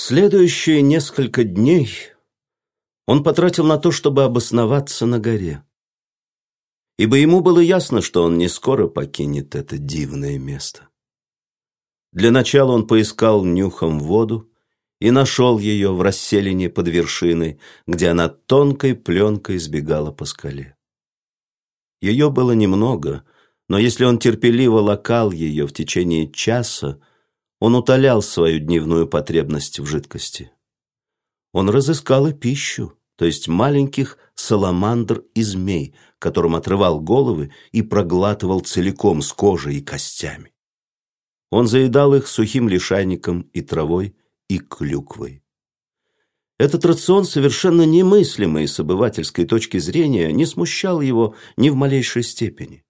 Следующие несколько дней он потратил на то, чтобы обосноваться на горе. Ибо ему было ясно, что он не скоро покинет это дивное место. Для начала он поискал нюхом воду и нашел ее в расселине под вершиной, где она тонкой пленкой сбегала по скале. Ее было немного, но если он терпеливо лакал ее в течение часа, он утолял свою дневную потребность в жидкости. Он разыскал и пищу, то есть маленьких саламандр и змей, которым отрывал головы и проглатывал целиком с кожей и костями. Он заедал их сухим лишайником и травой, и клюквой. Этот рацион, совершенно немыслимый с обывательской точки зрения, не смущал его ни в малейшей степени.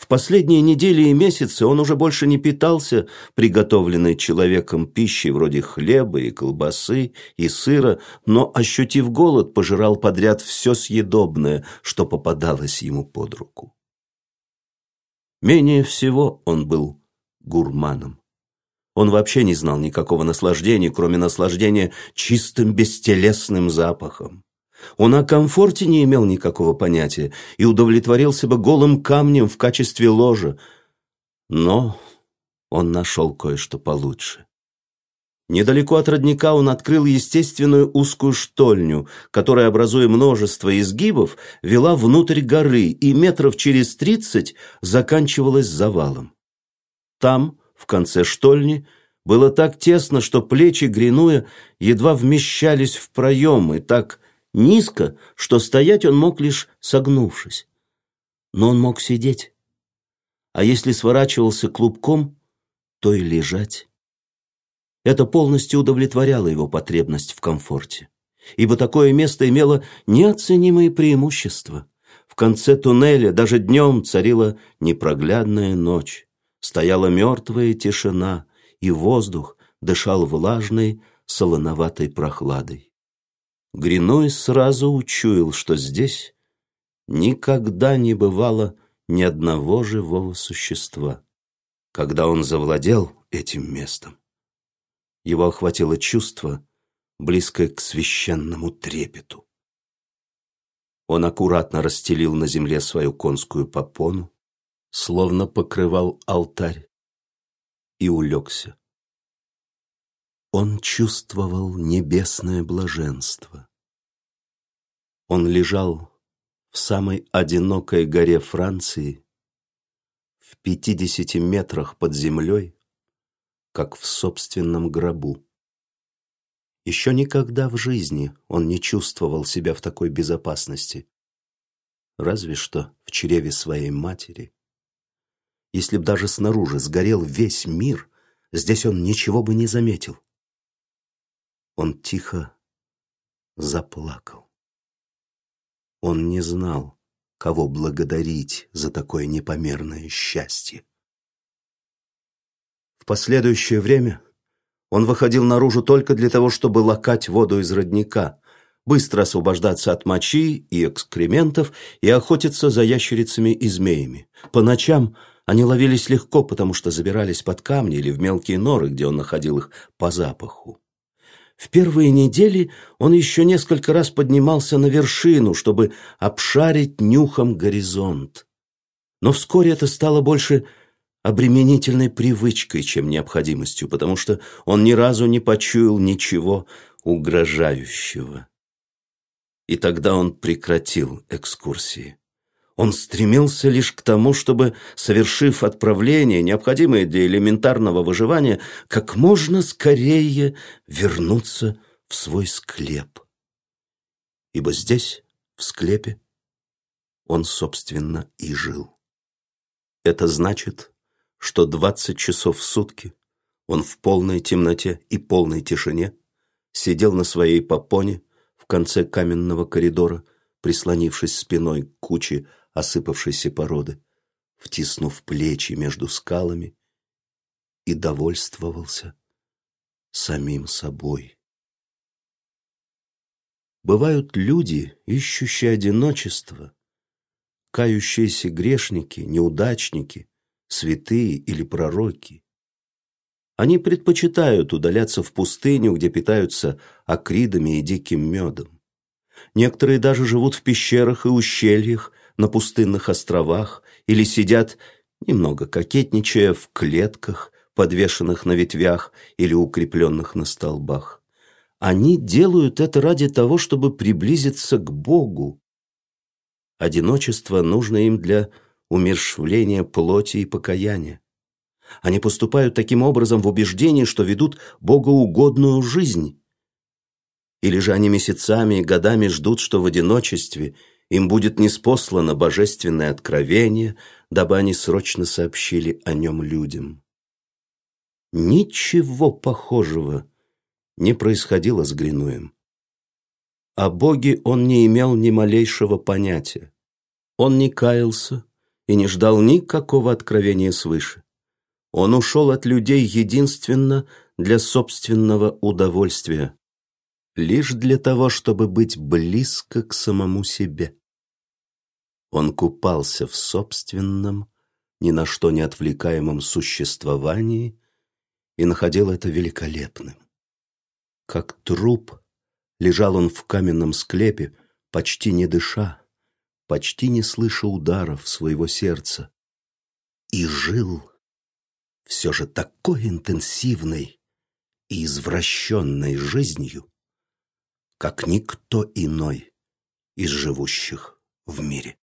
В последние недели и месяцы он уже больше не питался приготовленной человеком пищей вроде хлеба и колбасы и сыра, но, ощутив голод, пожирал подряд все съедобное, что попадалось ему под руку. Менее всего он был гурманом. Он вообще не знал никакого наслаждения, кроме наслаждения чистым бестелесным запахом. Он о комфорте не имел никакого понятия и удовлетворился бы голым камнем в качестве ложа. Но он нашел кое-что получше. Недалеко от родника он открыл естественную узкую штольню, которая, образуя множество изгибов, вела внутрь горы и метров через тридцать заканчивалась завалом. Там, в конце штольни, было так тесно, что плечи Гринуя едва вмещались в проем, и так низко, что стоять он мог лишь согнувшись. Но он мог сидеть. А если сворачивался клубком, то и лежать. Это полностью удовлетворяло его потребность в комфорте, ибо такое место имело неоценимые преимущества. В конце туннеля даже днем царила непроглядная ночь, стояла мертвая тишина, и воздух дышал влажной, солоноватой прохладой. Гриной сразу учуял, что здесь никогда не бывало ни одного живого существа. Когда он завладел этим местом, его охватило чувство, близкое к священному трепету. Он аккуратно расстелил на земле свою конскую попону, словно покрывал алтарь, и улегся. Он чувствовал небесное блаженство. Он лежал в самой одинокой горе Франции, в пятидесяти метрах под землей, как в собственном гробу. Еще никогда в жизни он не чувствовал себя в такой безопасности, разве что в чреве своей матери. Если б даже снаружи сгорел весь мир, здесь он ничего бы не заметил. Он тихо заплакал. Он не знал, кого благодарить за такое непомерное счастье. В последующее время он выходил наружу только для того, чтобы лакать воду из родника, быстро освобождаться от мочи и экскрементов и охотиться за ящерицами и змеями. По ночам они ловились легко, потому что забирались под камни или в мелкие норы, где он находил их по запаху. В первые недели он еще несколько раз поднимался на вершину, чтобы обшарить нюхом горизонт. Но вскоре это стало больше обременительной привычкой, чем необходимостью, потому что он ни разу не почуял ничего угрожающего. И тогда он прекратил экскурсии. Он стремился лишь к тому, чтобы, совершив отправление, необходимое для элементарного выживания, как можно скорее вернуться в свой склеп. Ибо здесь, в склепе, он, собственно, и жил. Это значит, что двадцать часов в сутки он в полной темноте и полной тишине сидел на своей попоне в конце каменного коридора, прислонившись спиной к куче осыпавшейся породы, втиснув плечи между скалами и довольствовался самим собой. Бывают люди, ищущие одиночество, кающиеся грешники, неудачники, святые или пророки. Они предпочитают удаляться в пустыню, где питаются акридами и диким медом. Некоторые даже живут в пещерах и ущельях, на пустынных островах, или сидят, немного кокетничая, в клетках, подвешенных на ветвях или укрепленных на столбах. Они делают это ради того, чтобы приблизиться к Богу. Одиночество нужно им для умершвления плоти и покаяния. Они поступают таким образом в убеждении, что ведут богоугодную жизнь. Или же они месяцами и годами ждут, что в одиночестве им будет неспослано божественное откровение, дабы они срочно сообщили о нем людям. Ничего похожего не происходило с Гринуем. О Боге он не имел ни малейшего понятия. Он не каялся и не ждал никакого откровения свыше. Он ушел от людей единственно для собственного удовольствия, лишь для того, чтобы быть близко к самому себе. Он купался в собственном, ни на что не отвлекаемом существовании и находил это великолепным. Как труп лежал он в каменном склепе, почти не дыша, почти не слыша ударов своего сердца, и жил все же такой интенсивной и извращенной жизнью, как никто иной из живущих в мире.